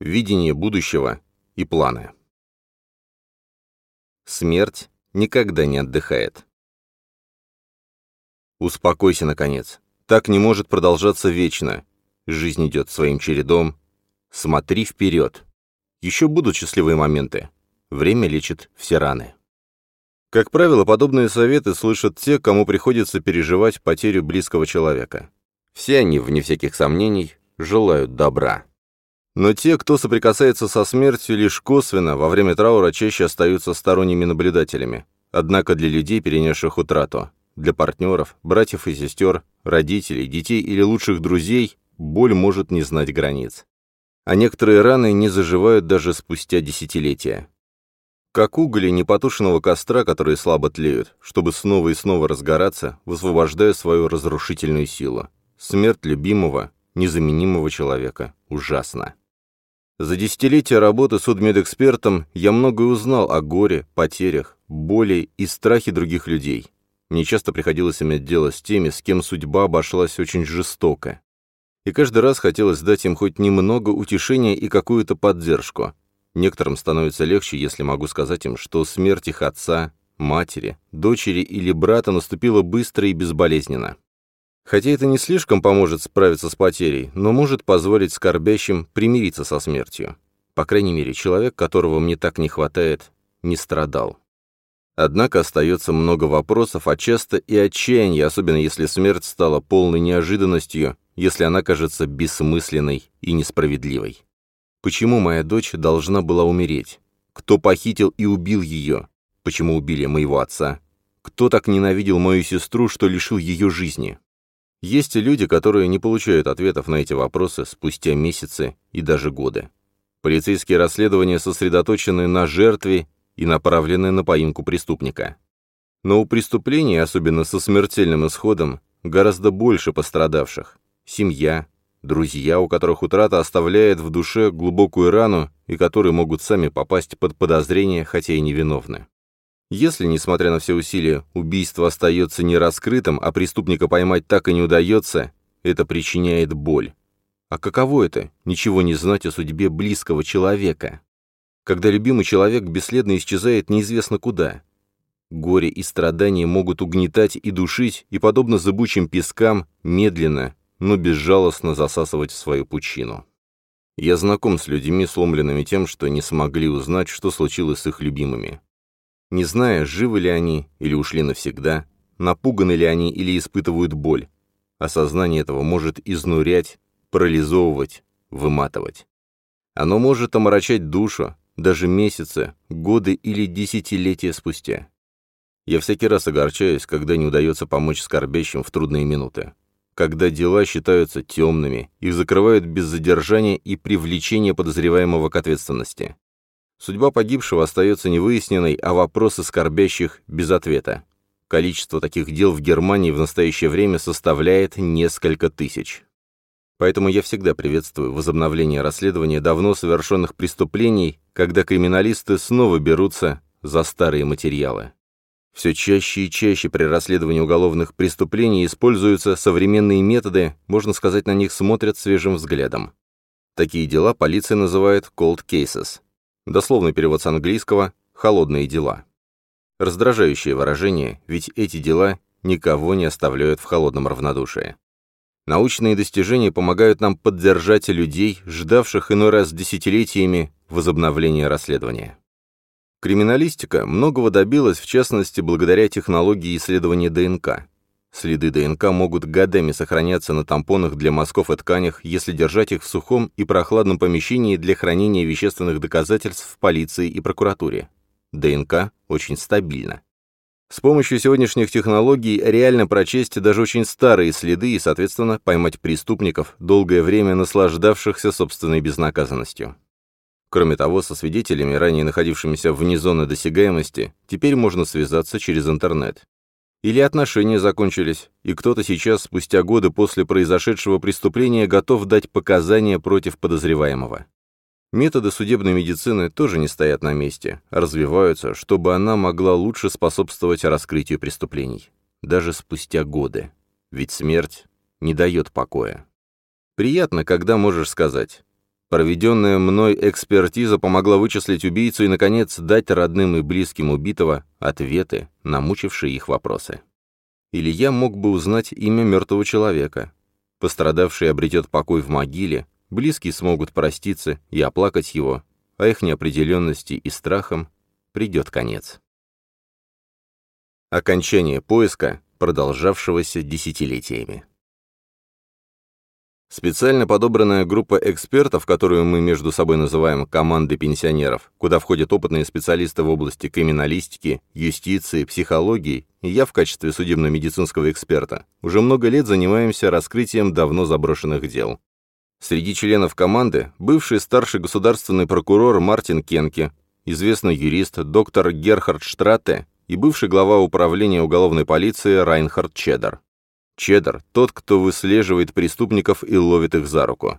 видение будущего и планы. Смерть никогда не отдыхает. Успокойся, наконец. Так не может продолжаться вечно. Жизнь идет своим чередом. Смотри вперед. Еще будут счастливые моменты. Время лечит все раны. Как правило, подобные советы слышат те, кому приходится переживать потерю близкого человека. Все они, вне всяких сомнений, желают добра. Но те, кто соприкасается со смертью лишь косвенно, во время траура чаще остаются сторонними наблюдателями. Однако для людей, перенесших утрату, для партнеров, братьев и сестер, родителей, детей или лучших друзей, боль может не знать границ. А некоторые раны не заживают даже спустя десятилетия. Как угли непотушенного костра, которые слабо тлеют, чтобы снова и снова разгораться, высвобождая свою разрушительную силу. Смерть любимого, незаменимого человека. Ужасно. За десятилетия работы судмедэкспертом я многое узнал о горе, потерях, боли и страхе других людей. Мне часто приходилось иметь дело с теми, с кем судьба обошлась очень жестоко. И каждый раз хотелось дать им хоть немного утешения и какую-то поддержку. Некоторым становится легче, если могу сказать им, что смерть их отца, матери, дочери или брата наступила быстро и безболезненно. Хотя это не слишком поможет справиться с потерей, но может позволить скорбящим примириться со смертью. По крайней мере, человек, которого мне так не хватает, не страдал. Однако остается много вопросов, а часто и отчаяния, особенно если смерть стала полной неожиданностью, если она кажется бессмысленной и несправедливой. Почему моя дочь должна была умереть? Кто похитил и убил ее? Почему убили моего отца? Кто так ненавидел мою сестру, что лишил ее жизни? Есть и люди, которые не получают ответов на эти вопросы спустя месяцы и даже годы. Полицейские расследования сосредоточены на жертве и направлены на поимку преступника. Но у преступлений, особенно со смертельным исходом, гораздо больше пострадавших. Семья, друзья, у которых утрата оставляет в душе глубокую рану и которые могут сами попасть под подозрение, хотя и невиновны. Если, несмотря на все усилия, убийство остается нераскрытым, а преступника поймать так и не удается, это причиняет боль. А каково это – ничего не знать о судьбе близкого человека? Когда любимый человек бесследно исчезает неизвестно куда. Горе и страдания могут угнетать и душить, и, подобно зыбучим пескам, медленно, но безжалостно засасывать в свою пучину. Я знаком с людьми, сломленными тем, что не смогли узнать, что случилось с их любимыми не зная, живы ли они или ушли навсегда, напуганы ли они или испытывают боль. Осознание этого может изнурять, парализовывать, выматывать. Оно может омрачать душу, даже месяцы, годы или десятилетия спустя. Я всякий раз огорчаюсь, когда не удается помочь скорбящим в трудные минуты. Когда дела считаются темными, их закрывают без задержания и привлечения подозреваемого к ответственности. Судьба погибшего остается невыясненной, а вопросы скорбящих без ответа. Количество таких дел в Германии в настоящее время составляет несколько тысяч. Поэтому я всегда приветствую возобновление расследования давно совершенных преступлений, когда криминалисты снова берутся за старые материалы. Все чаще и чаще при расследовании уголовных преступлений используются современные методы, можно сказать, на них смотрят свежим взглядом. Такие дела полиция называет cold cases – Дословный перевод с английского «холодные дела». Раздражающее выражение, ведь эти дела никого не оставляют в холодном равнодушии. Научные достижения помогают нам поддержать людей, ждавших иной раз десятилетиями возобновления расследования. Криминалистика многого добилась, в частности, благодаря технологии исследования ДНК. Следы ДНК могут годами сохраняться на тампонах для мазков и тканях, если держать их в сухом и прохладном помещении для хранения вещественных доказательств в полиции и прокуратуре. ДНК очень стабильна. С помощью сегодняшних технологий реально прочесть даже очень старые следы и, соответственно, поймать преступников, долгое время наслаждавшихся собственной безнаказанностью. Кроме того, со свидетелями, ранее находившимися вне зоны досягаемости, теперь можно связаться через интернет. Или отношения закончились, и кто-то сейчас, спустя годы после произошедшего преступления, готов дать показания против подозреваемого. Методы судебной медицины тоже не стоят на месте, развиваются, чтобы она могла лучше способствовать раскрытию преступлений. Даже спустя годы. Ведь смерть не дает покоя. Приятно, когда можешь сказать Проведенная мной экспертиза помогла вычислить убийцу и, наконец, дать родным и близким убитого ответы на мучившие их вопросы. Или я мог бы узнать имя мертвого человека. Пострадавший обретет покой в могиле, близкие смогут проститься и оплакать его, а их неопределенности и страхам придет конец. Окончание поиска, продолжавшегося десятилетиями. Специально подобранная группа экспертов, которую мы между собой называем «командой пенсионеров», куда входят опытные специалисты в области криминалистики, юстиции, психологии, и я в качестве судебно-медицинского эксперта, уже много лет занимаемся раскрытием давно заброшенных дел. Среди членов команды бывший старший государственный прокурор Мартин Кенке, известный юрист доктор Герхард Штратте и бывший глава управления уголовной полиции Райнхард Чеддер. Чеддер – тот, кто выслеживает преступников и ловит их за руку.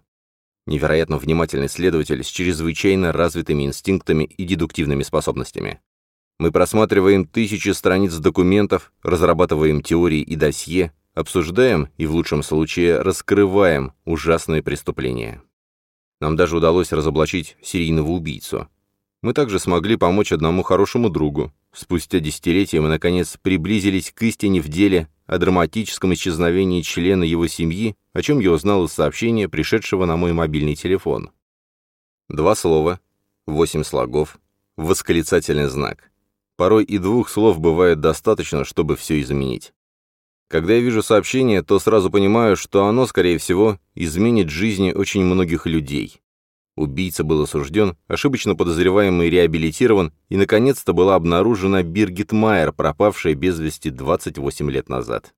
Невероятно внимательный следователь с чрезвычайно развитыми инстинктами и дедуктивными способностями. Мы просматриваем тысячи страниц документов, разрабатываем теории и досье, обсуждаем и в лучшем случае раскрываем ужасные преступления. Нам даже удалось разоблачить серийного убийцу. Мы также смогли помочь одному хорошему другу. Спустя десятилетия мы, наконец, приблизились к истине в деле о драматическом исчезновении члена его семьи, о чем я узнал из сообщения, пришедшего на мой мобильный телефон. Два слова, восемь слогов, восклицательный знак. Порой и двух слов бывает достаточно, чтобы все изменить. Когда я вижу сообщение, то сразу понимаю, что оно, скорее всего, изменит жизни очень многих людей. Убийца был осужден, ошибочно подозреваемый реабилитирован, и, наконец-то, была обнаружена Биргит Майер, пропавшая без вести 28 лет назад.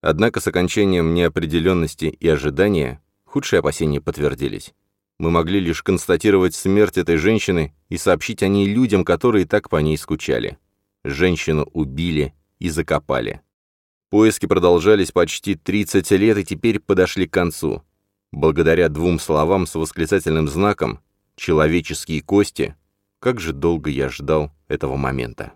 Однако с окончанием неопределенности и ожидания худшие опасения подтвердились. Мы могли лишь констатировать смерть этой женщины и сообщить о ней людям, которые так по ней скучали. Женщину убили и закопали. Поиски продолжались почти 30 лет и теперь подошли к концу. Благодаря двум словам с восклицательным знаком «человеческие кости», как же долго я ждал этого момента.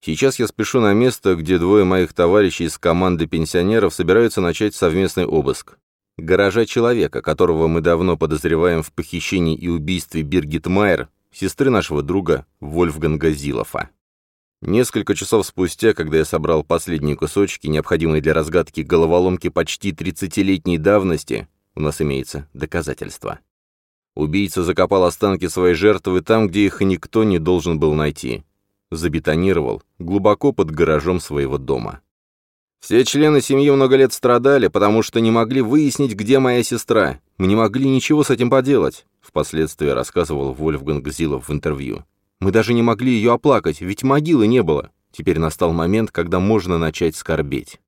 Сейчас я спешу на место, где двое моих товарищей из команды пенсионеров собираются начать совместный обыск. Гаража человека, которого мы давно подозреваем в похищении и убийстве Биргит Майер, сестры нашего друга Вольфганга Зилофа. Несколько часов спустя, когда я собрал последние кусочки, необходимые для разгадки головоломки почти 30-летней давности, у нас имеется доказательство. Убийца закопал останки своей жертвы там, где их никто не должен был найти. Забетонировал, глубоко под гаражом своего дома. Все члены семьи много лет страдали, потому что не могли выяснить, где моя сестра. Мы не могли ничего с этим поделать, впоследствии рассказывал Вольфганг Зилов в интервью. Мы даже не могли ее оплакать, ведь могилы не было. Теперь настал момент, когда можно начать скорбеть.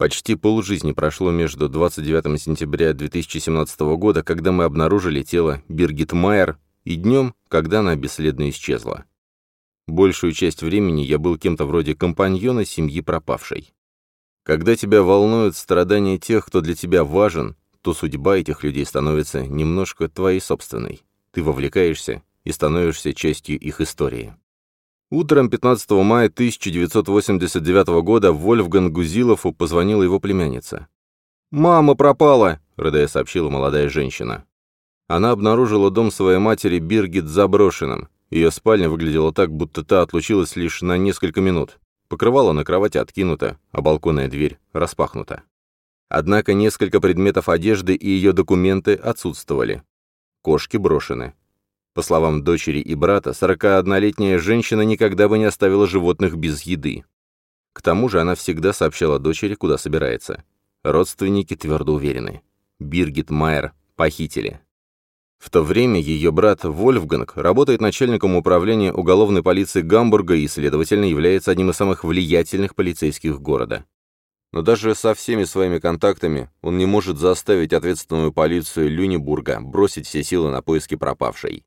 Почти полжизни прошло между 29 сентября 2017 года, когда мы обнаружили тело Биргит Майер, и днем, когда она бесследно исчезла. Большую часть времени я был кем-то вроде компаньона семьи пропавшей. Когда тебя волнуют страдания тех, кто для тебя важен, то судьба этих людей становится немножко твоей собственной. Ты вовлекаешься и становишься частью их истории. Утром 15 мая 1989 года Вольфган Гузилову позвонила его племянница. «Мама пропала!» — рыдая сообщила молодая женщина. Она обнаружила дом своей матери Биргит заброшенным. Ее спальня выглядела так, будто та отлучилась лишь на несколько минут. Покрывало на кровати откинуто, а балконная дверь распахнута. Однако несколько предметов одежды и ее документы отсутствовали. Кошки брошены, по словам дочери и брата, 41-летняя женщина никогда бы не оставила животных без еды. К тому же она всегда сообщала дочери, куда собирается. Родственники твердо уверены. Биргит Майер похитили. В то время ее брат Вольфганг работает начальником управления уголовной полиции Гамбурга и, следовательно, является одним из самых влиятельных полицейских города. Но даже со всеми своими контактами он не может заставить ответственную полицию Люнебурга бросить все силы на поиски пропавшей.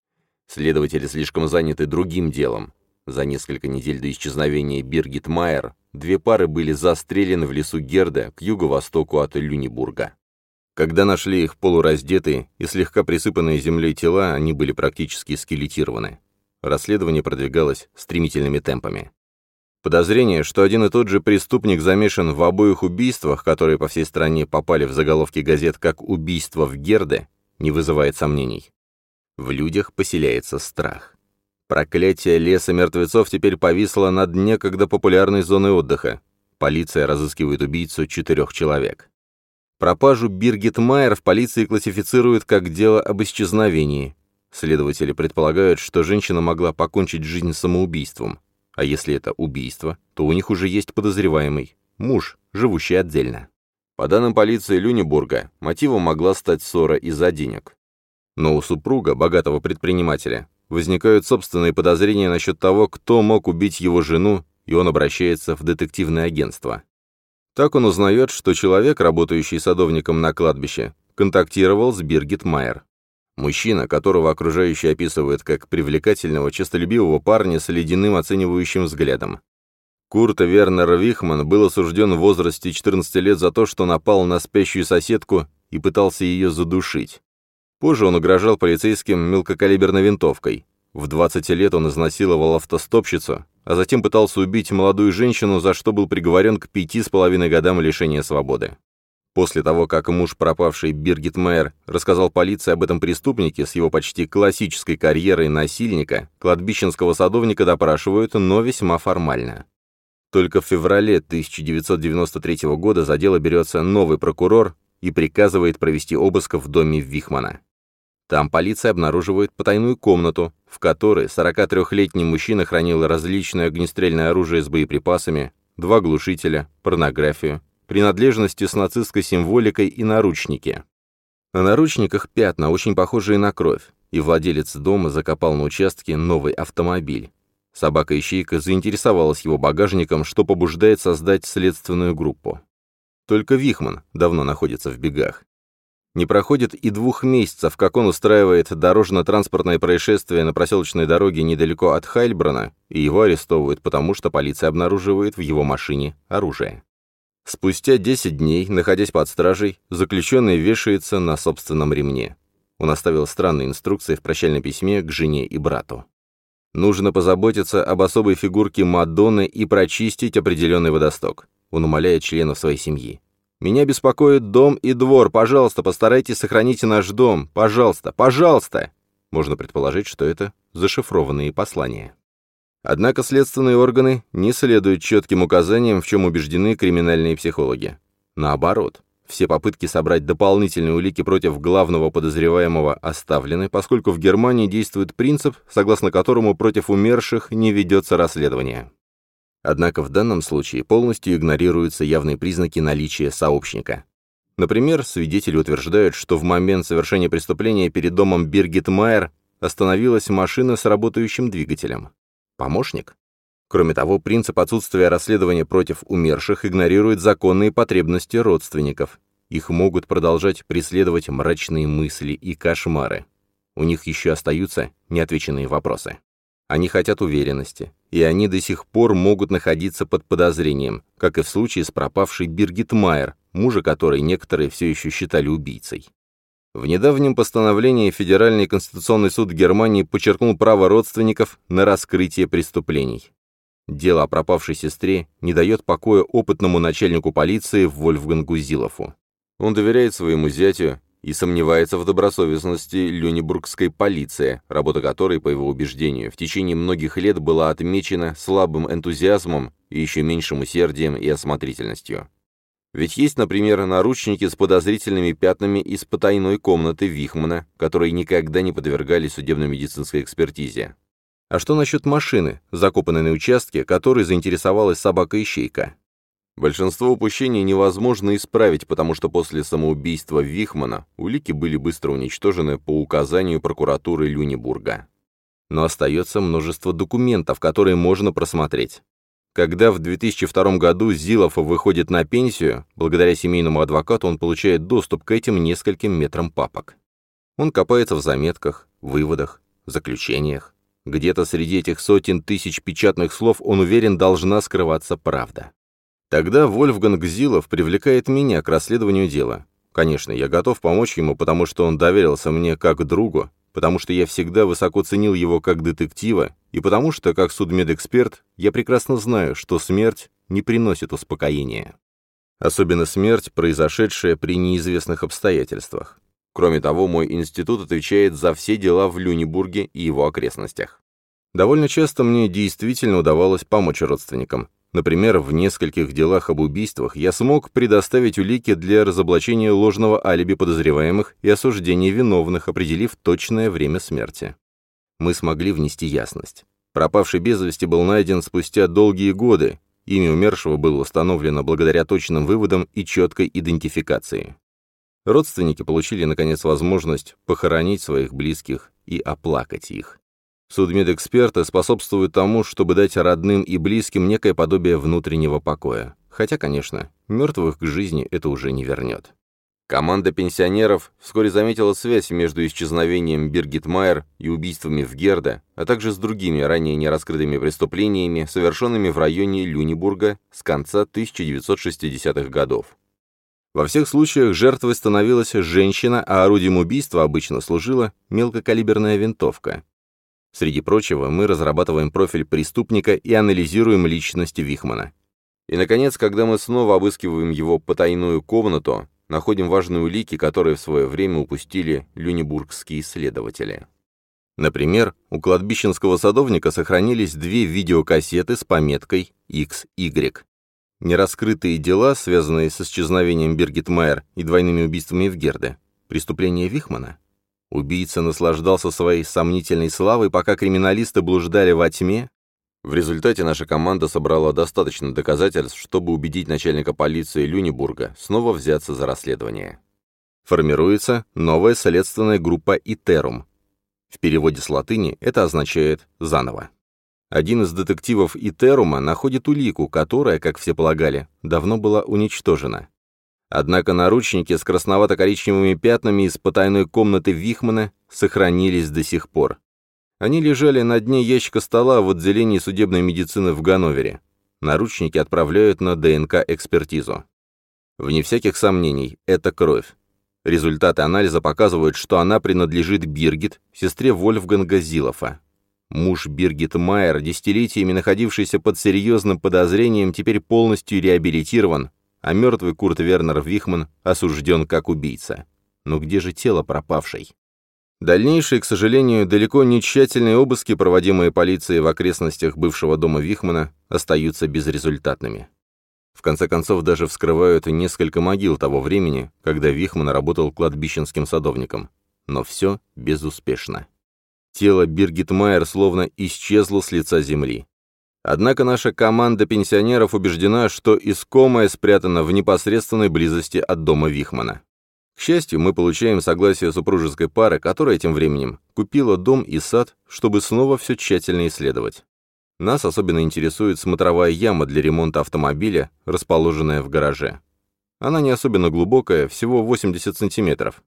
Следователи слишком заняты другим делом. За несколько недель до исчезновения Биргит Майер две пары были застрелены в лесу Герда к юго-востоку от Люнебурга. Когда нашли их полураздетые и слегка присыпанные землей тела, они были практически скелетированы. Расследование продвигалось стремительными темпами. Подозрение, что один и тот же преступник замешан в обоих убийствах, которые по всей стране попали в заголовки газет как «убийство в Герде», не вызывает сомнений. В людях поселяется страх. Проклятие леса мертвецов теперь повисло над некогда популярной зоной отдыха. Полиция разыскивает убийцу четырех человек. Пропажу Биргит Майер в полиции классифицируют как дело об исчезновении. Следователи предполагают, что женщина могла покончить жизнь самоубийством. А если это убийство, то у них уже есть подозреваемый – муж, живущий отдельно. По данным полиции Люнебурга, мотивом могла стать ссора из-за денег. Но у супруга, богатого предпринимателя, возникают собственные подозрения насчет того, кто мог убить его жену, и он обращается в детективное агентство. Так он узнает, что человек, работающий садовником на кладбище, контактировал с Биргит Майер. Мужчина, которого окружающие описывают как привлекательного, честолюбивого парня с ледяным оценивающим взглядом. Курт Вернер Вихман был осужден в возрасте 14 лет за то, что напал на спящую соседку и пытался ее задушить. Позже он угрожал полицейским мелкокалиберной винтовкой. В 20 лет он изнасиловал автостопщицу, а затем пытался убить молодую женщину, за что был приговорен к пяти с половиной годам лишения свободы. После того, как муж пропавшей Биргит Мэйер рассказал полиции об этом преступнике с его почти классической карьерой насильника, кладбищенского садовника допрашивают, но весьма формально. Только в феврале 1993 года за дело берется новый прокурор и приказывает провести обыск в доме Вихмана. Там полиция обнаруживает потайную комнату, в которой 43-летний мужчина хранил различное огнестрельное оружие с боеприпасами, два глушителя, порнографию, принадлежности с нацистской символикой и наручники. На наручниках пятна, очень похожие на кровь, и владелец дома закопал на участке новый автомобиль. Собака-ищейка заинтересовалась его багажником, что побуждает создать следственную группу. Только Вихман давно находится в бегах. Не проходит и двух месяцев, как он устраивает дорожно-транспортное происшествие на проселочной дороге недалеко от Хайльбрана, и его арестовывают, потому что полиция обнаруживает в его машине оружие. Спустя 10 дней, находясь под стражей, заключенный вешается на собственном ремне. Он оставил странные инструкции в прощальном письме к жене и брату. Нужно позаботиться об особой фигурке Мадонны и прочистить определенный водосток. Он умоляет членов своей семьи. Меня беспокоит дом и двор. Пожалуйста, постарайтесь сохранить наш дом. Пожалуйста, пожалуйста!» Можно предположить, что это зашифрованные послания. Однако следственные органы не следуют четким указаниям, в чем убеждены криминальные психологи. Наоборот, все попытки собрать дополнительные улики против главного подозреваемого оставлены, поскольку в Германии действует принцип, согласно которому против умерших не ведется расследование. Однако в данном случае полностью игнорируются явные признаки наличия сообщника. Например, свидетели утверждают, что в момент совершения преступления перед домом Биргит Майер остановилась машина с работающим двигателем. Помощник? Кроме того, принцип отсутствия расследования против умерших игнорирует законные потребности родственников. Их могут продолжать преследовать мрачные мысли и кошмары. У них еще остаются неотвеченные вопросы. Они хотят уверенности, и они до сих пор могут находиться под подозрением, как и в случае с пропавшей Биргит Майер, мужа которой некоторые все еще считали убийцей. В недавнем постановлении Федеральный конституционный суд Германии подчеркнул право родственников на раскрытие преступлений. Дело о пропавшей сестре не дает покоя опытному начальнику полиции Вольфгангу Зилову. Он доверяет своему зятю и сомневается в добросовестности люнебургской полиции, работа которой, по его убеждению, в течение многих лет была отмечена слабым энтузиазмом и еще меньшим усердием и осмотрительностью. Ведь есть, например, наручники с подозрительными пятнами из потайной комнаты Вихмана, которые никогда не подвергались судебно-медицинской экспертизе. А что насчет машины, закопанной на участке, которой заинтересовалась собака-ищейка? Большинство упущений невозможно исправить, потому что после самоубийства Вихмана улики были быстро уничтожены по указанию прокуратуры Люнебурга. Но остается множество документов, которые можно просмотреть. Когда в 2002 году Зилов выходит на пенсию, благодаря семейному адвокату он получает доступ к этим нескольким метрам папок. Он копается в заметках, выводах, заключениях. Где-то среди этих сотен тысяч печатных слов он уверен должна скрываться правда. Тогда Вольфганг Зилов привлекает меня к расследованию дела. Конечно, я готов помочь ему, потому что он доверился мне как другу, потому что я всегда высоко ценил его как детектива, и потому что, как судмедэксперт, я прекрасно знаю, что смерть не приносит успокоения. Особенно смерть, произошедшая при неизвестных обстоятельствах. Кроме того, мой институт отвечает за все дела в Люнебурге и его окрестностях. Довольно часто мне действительно удавалось помочь родственникам. Например, в нескольких делах об убийствах я смог предоставить улики для разоблачения ложного алиби подозреваемых и осуждения виновных, определив точное время смерти. Мы смогли внести ясность. Пропавший без вести был найден спустя долгие годы, имя умершего было установлено благодаря точным выводам и четкой идентификации. Родственники получили, наконец, возможность похоронить своих близких и оплакать их. Судмедэксперты способствуют тому, чтобы дать родным и близким некое подобие внутреннего покоя. Хотя, конечно, мертвых к жизни это уже не вернет. Команда пенсионеров вскоре заметила связь между исчезновением Биргит Майер и убийствами в Герде, а также с другими ранее нераскрытыми преступлениями, совершенными в районе Люнебурга с конца 1960-х годов. Во всех случаях жертвой становилась женщина, а орудием убийства обычно служила мелкокалиберная винтовка. Среди прочего, мы разрабатываем профиль преступника и анализируем личность Вихмана. И, наконец, когда мы снова обыскиваем его потайную комнату, находим важные улики, которые в свое время упустили люнебургские исследователи. Например, у кладбищенского садовника сохранились две видеокассеты с пометкой XY. Нераскрытые дела, связанные с исчезновением Бергит Майер и двойными убийствами в Герде. Преступление Вихмана? Убийца наслаждался своей сомнительной славой, пока криминалисты блуждали во тьме. В результате наша команда собрала достаточно доказательств, чтобы убедить начальника полиции Люнебурга снова взяться за расследование. Формируется новая следственная группа «Итерум». В переводе с латыни это означает «заново». Один из детективов Итерума находит улику, которая, как все полагали, давно была уничтожена. Однако наручники с красновато-коричневыми пятнами из потайной комнаты Вихмана сохранились до сих пор. Они лежали на дне ящика стола в отделении судебной медицины в Ганновере. Наручники отправляют на ДНК-экспертизу. Вне всяких сомнений, это кровь. Результаты анализа показывают, что она принадлежит Биргит, сестре Вольфганга Зилофа. Муж Биргит Майер, десятилетиями находившийся под серьезным подозрением, теперь полностью реабилитирован, а мертвый Курт Вернер Вихман осужден как убийца. Но где же тело пропавшей? Дальнейшие, к сожалению, далеко не тщательные обыски, проводимые полицией в окрестностях бывшего дома Вихмана, остаются безрезультатными. В конце концов, даже вскрывают несколько могил того времени, когда Вихман работал кладбищенским садовником. Но все безуспешно. Тело Биргит Майер словно исчезло с лица земли. Однако наша команда пенсионеров убеждена, что искомое спрятано в непосредственной близости от дома Вихмана. К счастью, мы получаем согласие супружеской пары, которая тем временем купила дом и сад, чтобы снова все тщательно исследовать. Нас особенно интересует смотровая яма для ремонта автомобиля, расположенная в гараже. Она не особенно глубокая, всего 80 сантиметров.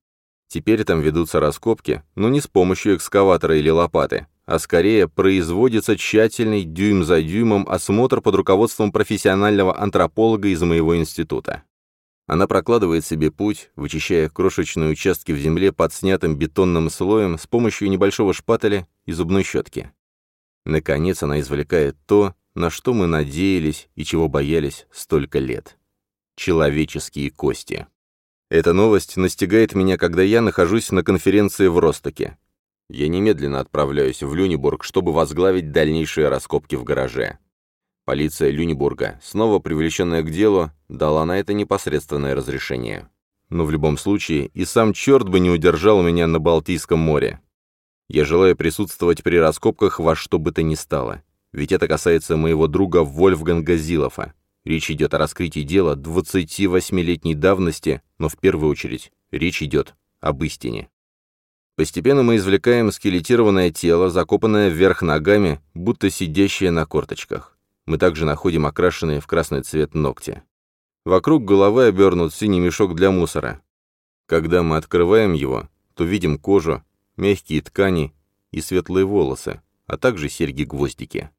Теперь там ведутся раскопки, но не с помощью экскаватора или лопаты, а скорее производится тщательный дюйм за дюймом осмотр под руководством профессионального антрополога из моего института. Она прокладывает себе путь, вычищая крошечные участки в земле под снятым бетонным слоем с помощью небольшого шпателя и зубной щетки. Наконец она извлекает то, на что мы надеялись и чего боялись столько лет. Человеческие кости. Эта новость настигает меня, когда я нахожусь на конференции в Ростоке. Я немедленно отправляюсь в Люнебург, чтобы возглавить дальнейшие раскопки в гараже. Полиция Люнебурга, снова привлеченная к делу, дала на это непосредственное разрешение. Но в любом случае и сам черт бы не удержал меня на Балтийском море. Я желаю присутствовать при раскопках во что бы то ни стало. Ведь это касается моего друга Вольфганга Зилофа. Речь идет о раскрытии дела 28-летней давности, но в первую очередь речь идет об истине. Постепенно мы извлекаем скелетированное тело, закопанное вверх ногами, будто сидящее на корточках. Мы также находим окрашенные в красный цвет ногти. Вокруг головы обернут синий мешок для мусора. Когда мы открываем его, то видим кожу, мягкие ткани и светлые волосы, а также серьги-гвоздики.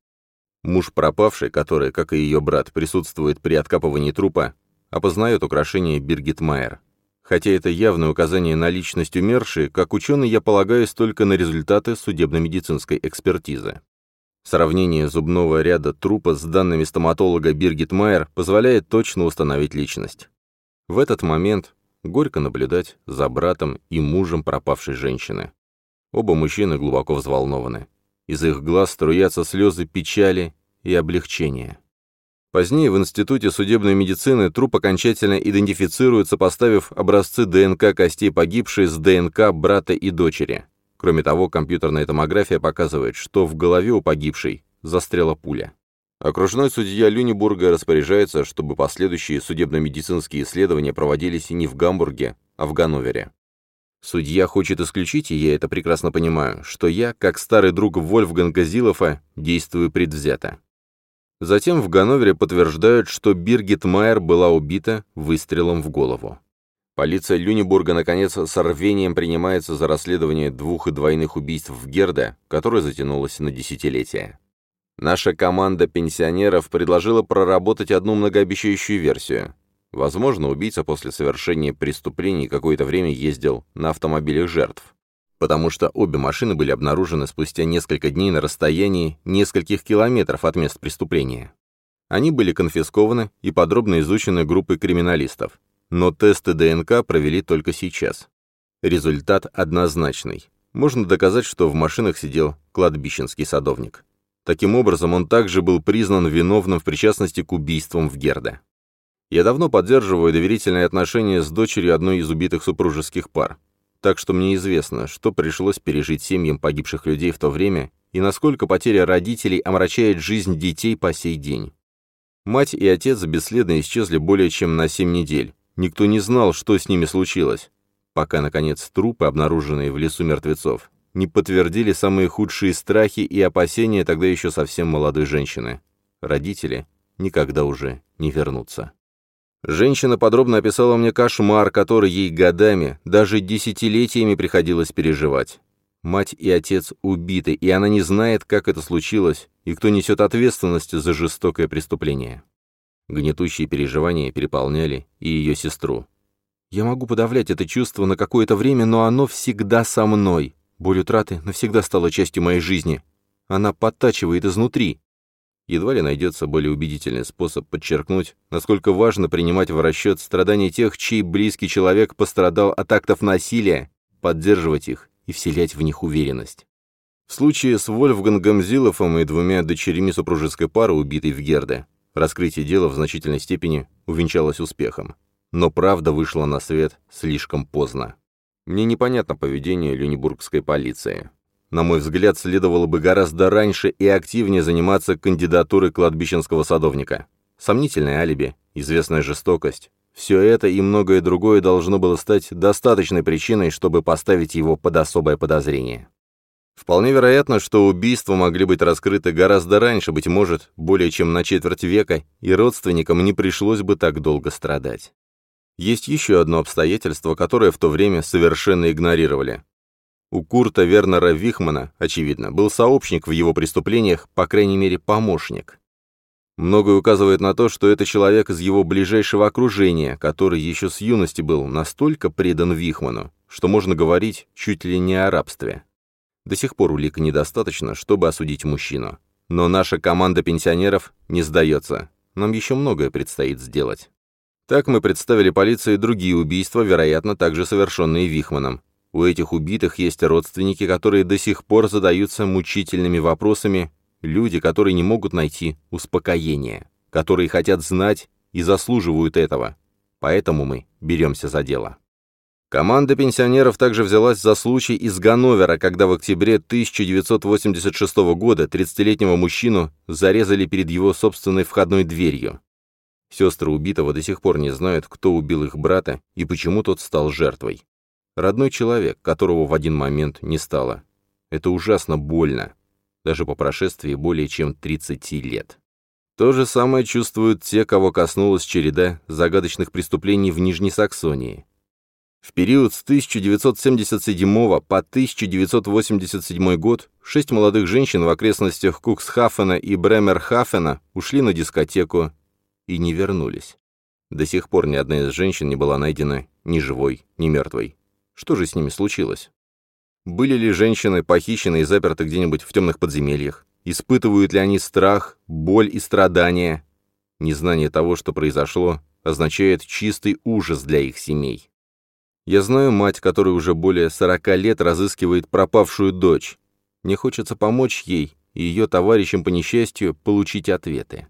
Муж пропавший, который, как и ее брат, присутствует при откапывании трупа, опознает украшение Биргит Майер. Хотя это явное указание на личность умершей, как ученый я полагаюсь только на результаты судебно-медицинской экспертизы. Сравнение зубного ряда трупа с данными стоматолога Биргит Майер позволяет точно установить личность. В этот момент горько наблюдать за братом и мужем пропавшей женщины. Оба мужчины глубоко взволнованы. Из их глаз струятся слезы печали и облегчения. Позднее в Институте судебной медицины труп окончательно идентифицируется, поставив образцы ДНК костей погибшей с ДНК брата и дочери. Кроме того, компьютерная томография показывает, что в голове у погибшей застряла пуля. Окружной судья Люнебурга распоряжается, чтобы последующие судебно-медицинские исследования проводились не в Гамбурге, а в Ганновере. Судья хочет исключить, и я это прекрасно понимаю, что я, как старый друг Вольфганга Зилофа, действую предвзято. Затем в Ганновере подтверждают, что Биргит Майер была убита выстрелом в голову. Полиция Люнебурга, наконец, с рвением принимается за расследование двух и двойных убийств в Герде, которое затянулось на десятилетия. Наша команда пенсионеров предложила проработать одну многообещающую версию. Возможно, убийца после совершения преступлений какое-то время ездил на автомобилях жертв. Потому что обе машины были обнаружены спустя несколько дней на расстоянии нескольких километров от мест преступления. Они были конфискованы и подробно изучены группой криминалистов. Но тесты ДНК провели только сейчас. Результат однозначный. Можно доказать, что в машинах сидел кладбищенский садовник. Таким образом, он также был признан виновным в причастности к убийствам в Герде. Я давно поддерживаю доверительные отношения с дочерью одной из убитых супружеских пар. Так что мне известно, что пришлось пережить семьям погибших людей в то время и насколько потеря родителей омрачает жизнь детей по сей день. Мать и отец бесследно исчезли более чем на 7 недель. Никто не знал, что с ними случилось, пока, наконец, трупы, обнаруженные в лесу мертвецов, не подтвердили самые худшие страхи и опасения тогда еще совсем молодой женщины. Родители никогда уже не вернутся. Женщина подробно описала мне кошмар, который ей годами, даже десятилетиями приходилось переживать. Мать и отец убиты, и она не знает, как это случилось, и кто несет ответственность за жестокое преступление. Гнетущие переживания переполняли и ее сестру. «Я могу подавлять это чувство на какое-то время, но оно всегда со мной. Боль утраты навсегда стала частью моей жизни. Она подтачивает изнутри. Едва ли найдется более убедительный способ подчеркнуть, насколько важно принимать в расчет страдания тех, чей близкий человек пострадал от актов насилия, поддерживать их и вселять в них уверенность. В случае с Вольфгангом Зиловым и двумя дочерями супружеской пары, убитой в Герде, раскрытие дела в значительной степени увенчалось успехом. Но правда вышла на свет слишком поздно. Мне непонятно поведение люнебургской полиции. На мой взгляд, следовало бы гораздо раньше и активнее заниматься кандидатурой кладбищенского садовника. Сомнительное алиби, известная жестокость. Все это и многое другое должно было стать достаточной причиной, чтобы поставить его под особое подозрение. Вполне вероятно, что убийства могли быть раскрыты гораздо раньше, быть может, более чем на четверть века, и родственникам не пришлось бы так долго страдать. Есть еще одно обстоятельство, которое в то время совершенно игнорировали. У Курта Вернера Вихмана, очевидно, был сообщник в его преступлениях, по крайней мере, помощник. Многое указывает на то, что это человек из его ближайшего окружения, который еще с юности был настолько предан Вихману, что можно говорить чуть ли не о рабстве. До сих пор улик недостаточно, чтобы осудить мужчину. Но наша команда пенсионеров не сдается. Нам еще многое предстоит сделать. Так мы представили полиции другие убийства, вероятно, также совершенные Вихманом. У этих убитых есть родственники, которые до сих пор задаются мучительными вопросами, люди, которые не могут найти успокоения, которые хотят знать и заслуживают этого. Поэтому мы беремся за дело. Команда пенсионеров также взялась за случай из Ганновера, когда в октябре 1986 года 30-летнего мужчину зарезали перед его собственной входной дверью. Сестры убитого до сих пор не знают, кто убил их брата и почему тот стал жертвой. Родной человек, которого в один момент не стало. Это ужасно больно, даже по прошествии более чем 30 лет. То же самое чувствуют те, кого коснулась череда загадочных преступлений в Нижней Саксонии. В период с 1977 по 1987 год шесть молодых женщин в окрестностях Куксхафена и Бремерхафена ушли на дискотеку и не вернулись. До сих пор ни одна из женщин не была найдена ни живой, ни мертвой. Что же с ними случилось? Были ли женщины похищены и заперты где-нибудь в темных подземельях? Испытывают ли они страх, боль и страдания? Незнание того, что произошло, означает чистый ужас для их семей. Я знаю мать, которая уже более 40 лет разыскивает пропавшую дочь. Мне хочется помочь ей и ее товарищам по несчастью получить ответы.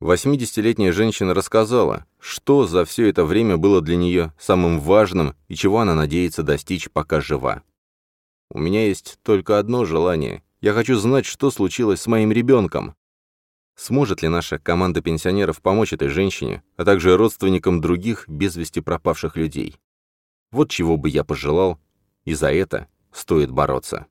80-летняя женщина рассказала, что за все это время было для нее самым важным и чего она надеется достичь, пока жива. У меня есть только одно желание. Я хочу знать, что случилось с моим ребенком. Сможет ли наша команда пенсионеров помочь этой женщине, а также родственникам других без вести пропавших людей? Вот чего бы я пожелал, и за это стоит бороться.